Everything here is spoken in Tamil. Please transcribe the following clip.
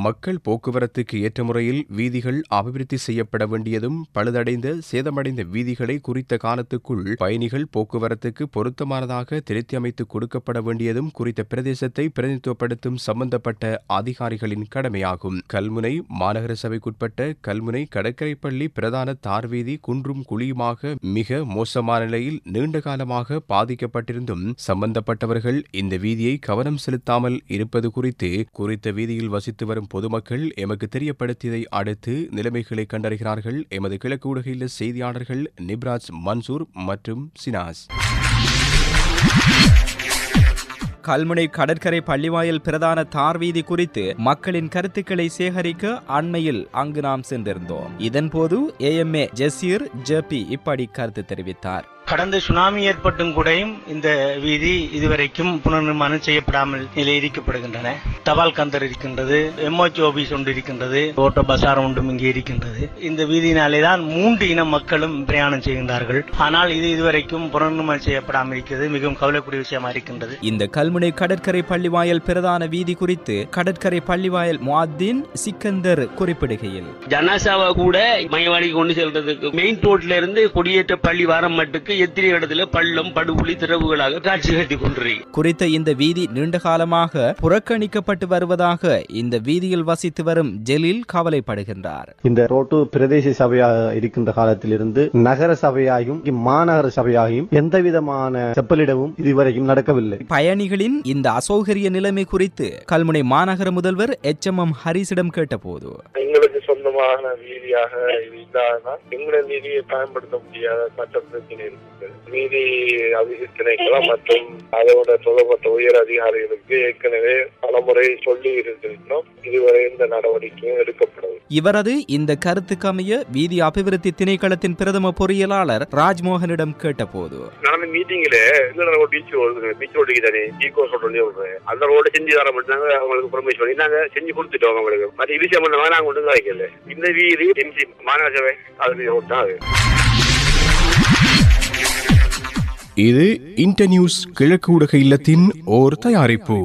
மக்கள் போக்குவரத்துக்கு ஏற்ற முறையில் வீதிகள் அபிவிருத்தி செய்யப்பட வேண்டியதும் பழுதடைந்த சேதமடைந்த வீதிகளை குறித்த காலத்துக்குள் பயணிகள் போக்குவரத்துக்கு பொருத்தமானதாக திருத்தி அமைத்து கொடுக்கப்பட வேண்டியதும் குறித்த பிரதேசத்தை பிரதிநிதித்துவப்படுத்தும் சம்பந்தப்பட்ட அதிகாரிகளின் கடமையாகும். கல்முனை மாநகர சபைக்குட்பட்ட கல்முனை கடற்கரைப்பள்ளி பிரதான தார் வீதி குன்றும் குழியுமாக மிக மோசமான நிலையில் நீண்ட காலமாக பாதிக்கப்பட்டிருந்தும் சம்பந்தப்பட்டவர்கள் இந்த வீதியை கவனம் செலுத்தாமல் இருப்பது குறித்து குறித்த வீதியில் வசித்து வரும் பொதுமக்கள் எமக்கு தெரியப்படுத்தியதை அடுத்து நிலைமைகளை கண்டறிகிறார்கள். எமது கிழக்கு ஊடகையில் செய்தியாளர்கள் நிப்ராஜ் மன்சூர் மற்றும் சினாஸ். கல்முனை கடற்கரை பள்ளிவாயல் பிரதான தார் வீதி குறித்து மக்களின் கருத்துக்களை சேகரிக்க அண்மையில் அங்கு நாம் சென்றிருந்தோம். இதன்போது ஏஎம்ஏ ஜெசீர் ஜெபி இப்படி கருத்து தெரிவித்தார். கடந்த சுனாமி ஏற்பட்டும் கூடயும் இந்த வீதி இதுவரைக்கும் புனர்நிர்மாணம் செய்யப்படாமல் நிலையிருக்கப்படுகின்றன தபால் கந்தர் இருக்கின்றது எம்ஓச் ஆபீஸ் ஒன்று இருக்கின்றது ஓட்டோ பசார் ஒன்றும் இங்கே இருக்கின்றது. இந்த வீதியினாலே தான் மூன்று இன மக்களும் பிரயாணம் செய்கின்றார்கள். ஆனால் இது இதுவரைக்கும் புனர்நிர்மாணம் செய்யப்படாமல் இருக்கிறது மிகவும் கவலைக்குரிய விஷயமா இருக்கின்றது. இந்த கல்முனை கடற்கரை பள்ளிவாயல் பிரதான வீதி குறித்து கடற்கரை பள்ளிவாயல் முஅத்தின் சிக்கந்தர் குறிப்பிடுகையில் ஜனாசாவை கூட மையவாடி கொண்டு செல்றதுக்கு மெயின் ரோட்ல இருந்து கொடியேற்ற பள்ளி வாரம் மட்டுக்கு எத்தனை இடத்துல பள்ளம் படுகுழி திறவுகளாக காட்சி கட்டி கொண்டிருக்கு குறித்த இந்த வீதி நீண்ட காலமாக புறக்கணிக்கப்பட்டு வருவதாக இந்த வீதியில் வசித்து வரும் ஜெலீல் கவலைப்படுகின்றார். இந்த ரோட்டு பிரதேச சபையாக இருக்கின்ற காலத்திலிருந்து நகர சபையாயும் மாநகர சபையாயும் எந்த விதமான செப்பலிடமும் இதுவரைக்கும் நடக்கவில்லை. பயணிகளின் இந்த அசௌகரிய நிலைமை குறித்து கல்முனை மாநகர முதல்வர் எச் எம் எம் ஹரிசிடம் கேட்டபோது. எங்களுக்கு ரீதியாக இது இல்லாதனால் எங்கள நீதியை பயன்படுத்த முடியாத சட்ட பிரச்சனை இருக்குது. நீதி அபிவிருத்தி மற்றும் அதோட தொடர்பட்ட உயர் அதிகாரிகளுக்கு ஏற்கனவே பலமுறை சொல்லி இருந்திருக்கிறோம். இதுவரை இந்த நடவடிக்கையும் எடுக்கப்படவில்லை. இவரது இந்த கருத்துக்கமைய வீதி அபிவிருத்தி திணைக்களத்தின் பிரதம பொறியியலாளர் ராஜ்மோகனிடம் கேட்டபோது நடந்த மீட்டிங்ல road beach road beach road தானே? ஈகோ ரோடு சொல்றேன் அந்த ரோடு செஞ்சு தர மாட்டாங்க அவங்களுக்கு பண்ணி நாங்க செஞ்சு கொடுத்துட்டோம் அவங்களுக்கு. மற்ற இது சம்பந்தமா நாங்க ஒன்றும் வைக்கல. இந்த வீதி எம்சி மாநகர சபை அது ரோடு தான் அது. இது இன்டர்நியூஸ் கிழக்கு ஊடக இல்லத்தின் ஓர் தயாரிப்பு.